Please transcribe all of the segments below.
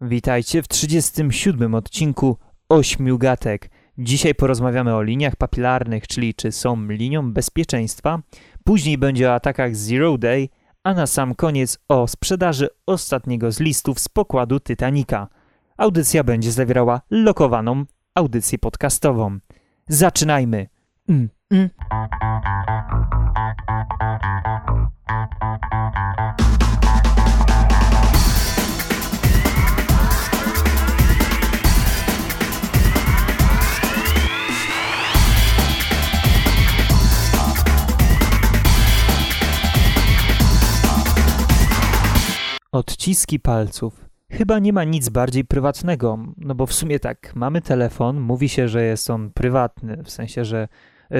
Witajcie w 37 odcinku Ośmiu Gatek. Dzisiaj porozmawiamy o liniach papilarnych, czyli czy są linią bezpieczeństwa. Później będzie o atakach Zero Day, a na sam koniec o sprzedaży ostatniego z listów z pokładu Titanica. Audycja będzie zawierała lokowaną audycję podcastową. Zaczynajmy! Mm, mm. Odciski palców. Chyba nie ma nic bardziej prywatnego, no bo w sumie tak, mamy telefon, mówi się, że jest on prywatny, w sensie, że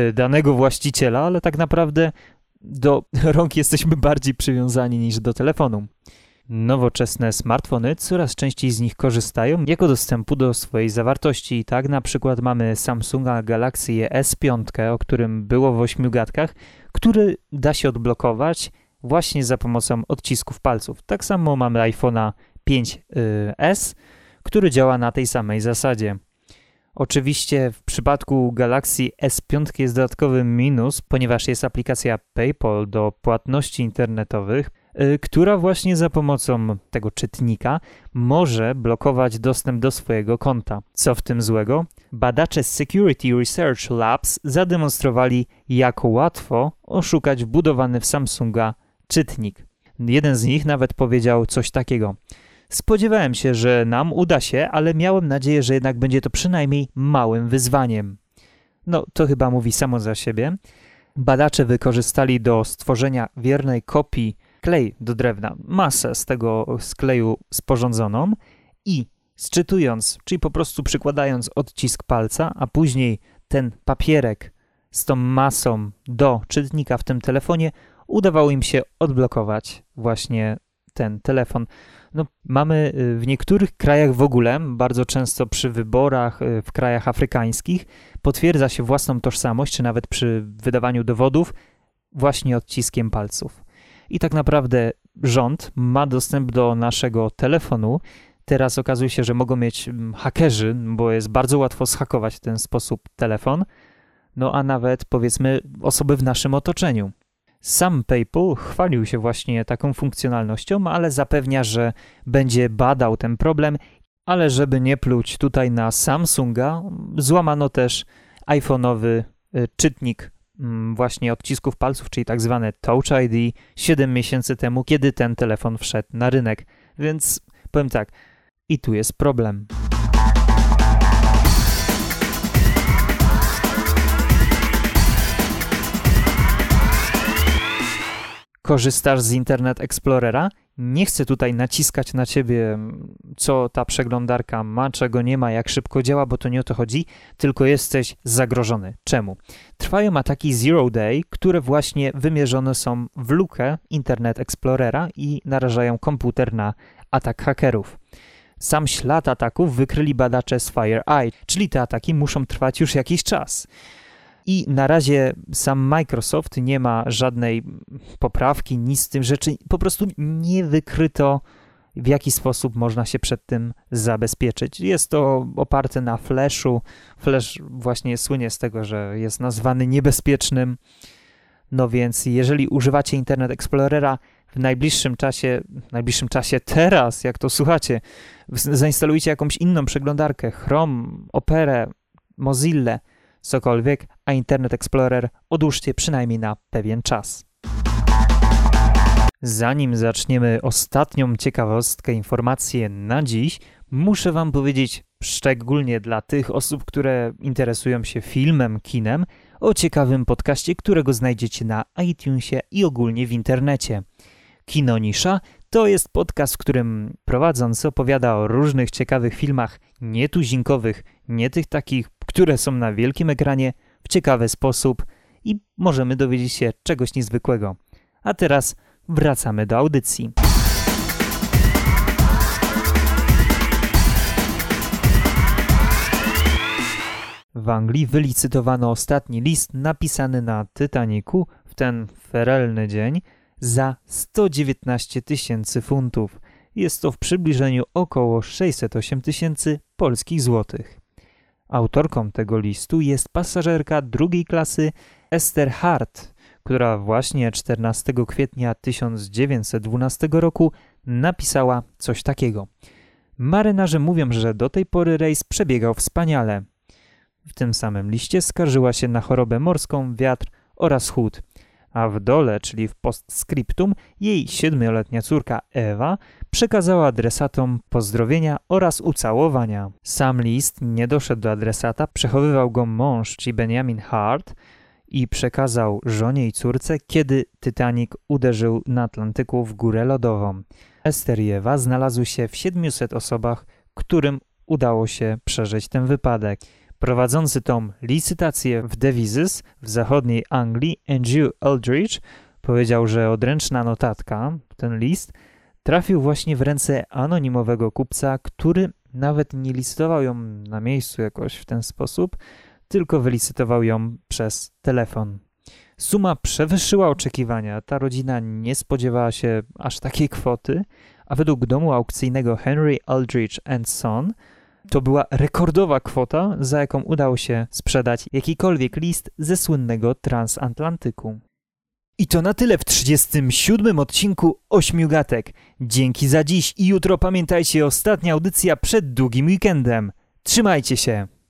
y, danego właściciela, ale tak naprawdę do rąk jesteśmy bardziej przywiązani niż do telefonu. Nowoczesne smartfony coraz częściej z nich korzystają jako dostępu do swojej zawartości. Tak na przykład mamy Samsunga Galaxy S5, o którym było w ośmiu gadkach, który da się odblokować właśnie za pomocą odcisków palców. Tak samo mamy iPhone'a 5S, który działa na tej samej zasadzie. Oczywiście w przypadku Galaxy S5 jest dodatkowy minus, ponieważ jest aplikacja PayPal do płatności internetowych, yy, która właśnie za pomocą tego czytnika może blokować dostęp do swojego konta. Co w tym złego? Badacze Security Research Labs zademonstrowali, jak łatwo oszukać wbudowany w Samsunga czytnik. Jeden z nich nawet powiedział coś takiego. Spodziewałem się, że nam uda się, ale miałem nadzieję, że jednak będzie to przynajmniej małym wyzwaniem. No, to chyba mówi samo za siebie. Badacze wykorzystali do stworzenia wiernej kopii klej do drewna, masę z tego skleju sporządzoną i sczytując, czyli po prostu przykładając odcisk palca, a później ten papierek z tą masą do czytnika w tym telefonie, udawało im się odblokować właśnie ten telefon. No, mamy y, w niektórych krajach w ogóle, bardzo często przy wyborach y, w krajach afrykańskich, potwierdza się własną tożsamość, czy nawet przy wydawaniu dowodów, właśnie odciskiem palców. I tak naprawdę rząd ma dostęp do naszego telefonu. Teraz okazuje się, że mogą mieć hakerzy, bo jest bardzo łatwo zhakować w ten sposób telefon, no a nawet powiedzmy osoby w naszym otoczeniu. Sam PayPal chwalił się właśnie taką funkcjonalnością, ale zapewnia, że będzie badał ten problem, ale żeby nie pluć tutaj na Samsunga, złamano też iPhone'owy y, czytnik mm, właśnie odcisków palców, czyli tak zwane Touch ID 7 miesięcy temu, kiedy ten telefon wszedł na rynek. Więc powiem tak, i tu jest problem. Korzystasz z Internet Explorera, nie chcę tutaj naciskać na ciebie, co ta przeglądarka ma, czego nie ma, jak szybko działa, bo to nie o to chodzi, tylko jesteś zagrożony. Czemu? Trwają ataki Zero Day, które właśnie wymierzone są w lukę Internet Explorera i narażają komputer na atak hakerów. Sam ślad ataków wykryli badacze z FireEye, czyli te ataki muszą trwać już jakiś czas. I na razie sam Microsoft nie ma żadnej poprawki, nic z tym rzeczy. Po prostu nie wykryto, w jaki sposób można się przed tym zabezpieczyć. Jest to oparte na Flashu. Flash właśnie słynie z tego, że jest nazwany niebezpiecznym. No więc jeżeli używacie Internet Explorera w najbliższym czasie, w najbliższym czasie teraz, jak to słuchacie, zainstalujcie jakąś inną przeglądarkę, Chrome, Opera, Mozilla, cokolwiek, a Internet Explorer odłóżcie przynajmniej na pewien czas. Zanim zaczniemy ostatnią ciekawostkę, informację na dziś, muszę Wam powiedzieć, szczególnie dla tych osób, które interesują się filmem, kinem, o ciekawym podcaście, którego znajdziecie na iTunesie i ogólnie w internecie. Kino Nisza to jest podcast, w którym prowadzący opowiada o różnych ciekawych filmach, nietuzinkowych, nie tych takich, które są na wielkim ekranie, w ciekawy sposób i możemy dowiedzieć się czegoś niezwykłego. A teraz wracamy do audycji. W Anglii wylicytowano ostatni list napisany na Titanicu w ten ferelny dzień za 119 tysięcy funtów. Jest to w przybliżeniu około 608 tysięcy polskich złotych. Autorką tego listu jest pasażerka drugiej klasy Esther Hart, która właśnie 14 kwietnia 1912 roku napisała coś takiego. Marynarze mówią, że do tej pory rejs przebiegał wspaniale. W tym samym liście skarżyła się na chorobę morską, wiatr oraz chłód, a w dole, czyli w postscriptum, jej siedmioletnia córka Ewa przekazała adresatom pozdrowienia oraz ucałowania. Sam list nie doszedł do adresata, przechowywał go mąż, czyli Benjamin Hart, i przekazał żonie i córce, kiedy Titanic uderzył na Atlantyku w górę lodową. Ester i Ewa znalazły się w 700 osobach, którym udało się przeżyć ten wypadek. Prowadzący tą licytację w Devizes w zachodniej Anglii, Andrew Aldrich, powiedział, że odręczna notatka, ten list, trafił właśnie w ręce anonimowego kupca, który nawet nie licytował ją na miejscu jakoś w ten sposób, tylko wylicytował ją przez telefon. Suma przewyższyła oczekiwania. Ta rodzina nie spodziewała się aż takiej kwoty, a według domu aukcyjnego Henry Aldrich Son to była rekordowa kwota, za jaką udało się sprzedać jakikolwiek list ze słynnego transatlantyku. I to na tyle w 37 odcinku Ośmiugatek. Dzięki za dziś i jutro pamiętajcie ostatnia audycja przed długim weekendem. Trzymajcie się!